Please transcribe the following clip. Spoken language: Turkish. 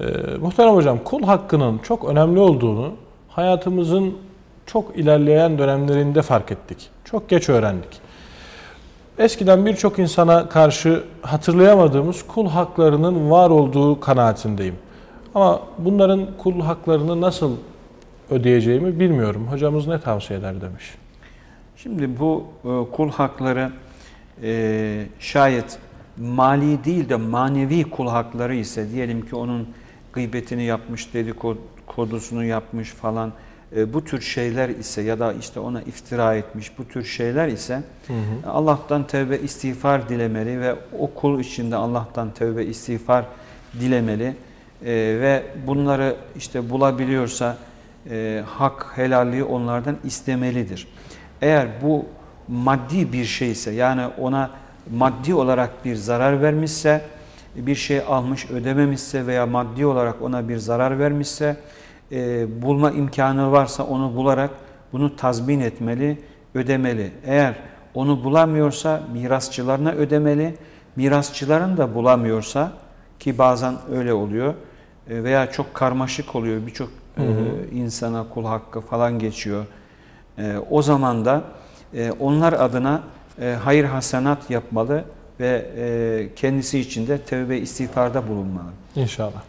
Ee, muhterem hocam kul hakkının çok önemli olduğunu hayatımızın çok ilerleyen dönemlerinde fark ettik. Çok geç öğrendik. Eskiden birçok insana karşı hatırlayamadığımız kul haklarının var olduğu kanaatindeyim. Ama bunların kul haklarını nasıl ödeyeceğimi bilmiyorum. Hocamız ne tavsiye eder demiş. Şimdi bu e, kul hakları e, şayet mali değil de manevi kul hakları ise diyelim ki onun gıybetini yapmış, dedikodusunu yapmış falan e, bu tür şeyler ise ya da işte ona iftira etmiş bu tür şeyler ise hı hı. Allah'tan tevbe istiğfar dilemeli ve o kul içinde Allah'tan tevbe istiğfar dilemeli e, ve bunları işte bulabiliyorsa e, hak helalliği onlardan istemelidir. Eğer bu maddi bir şeyse yani ona maddi olarak bir zarar vermişse, bir şey almış ödememişse veya maddi olarak ona bir zarar vermişse, e, bulma imkanı varsa onu bularak bunu tazmin etmeli, ödemeli. Eğer onu bulamıyorsa mirasçılarına ödemeli, mirasçıların da bulamıyorsa ki bazen öyle oluyor e, veya çok karmaşık oluyor birçok e, insana kul hakkı falan geçiyor. E, o zaman da e, onlar adına e, hayır hasenat yapmalı ve kendisi için de tevbe istiğfarda bulunmalı. İnşallah.